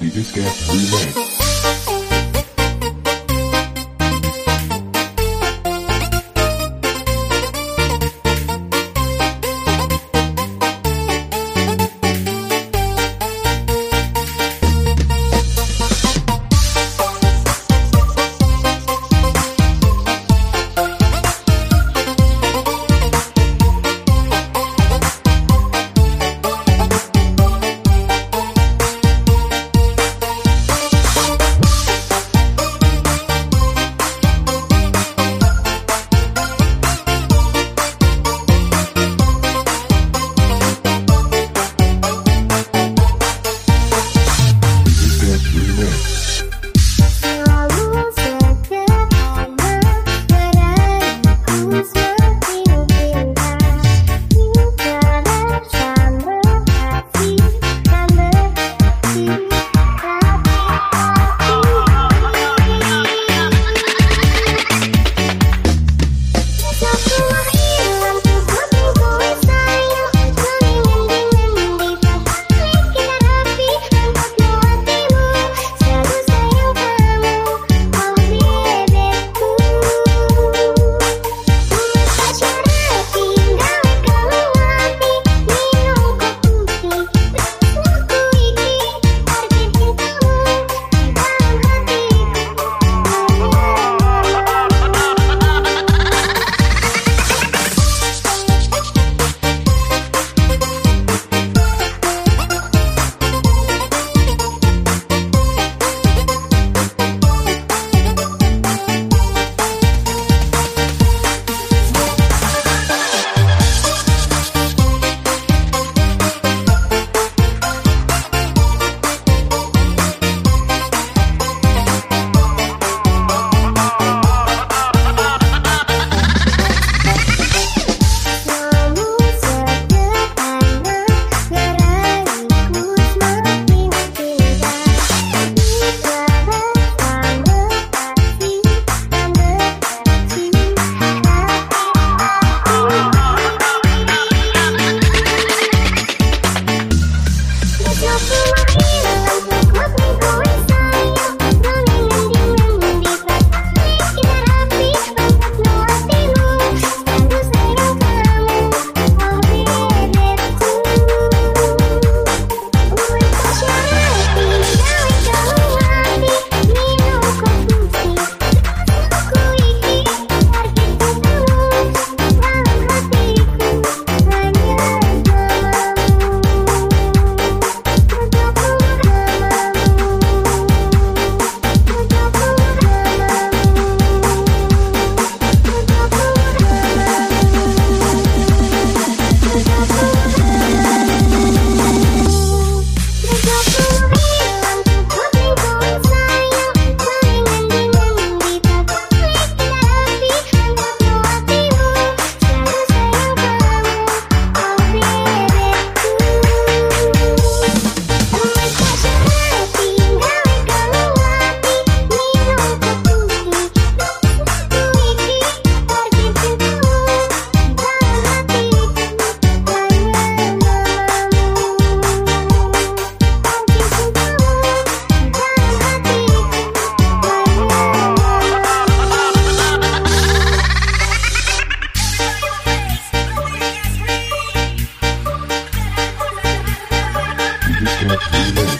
DJ Scat のピーレン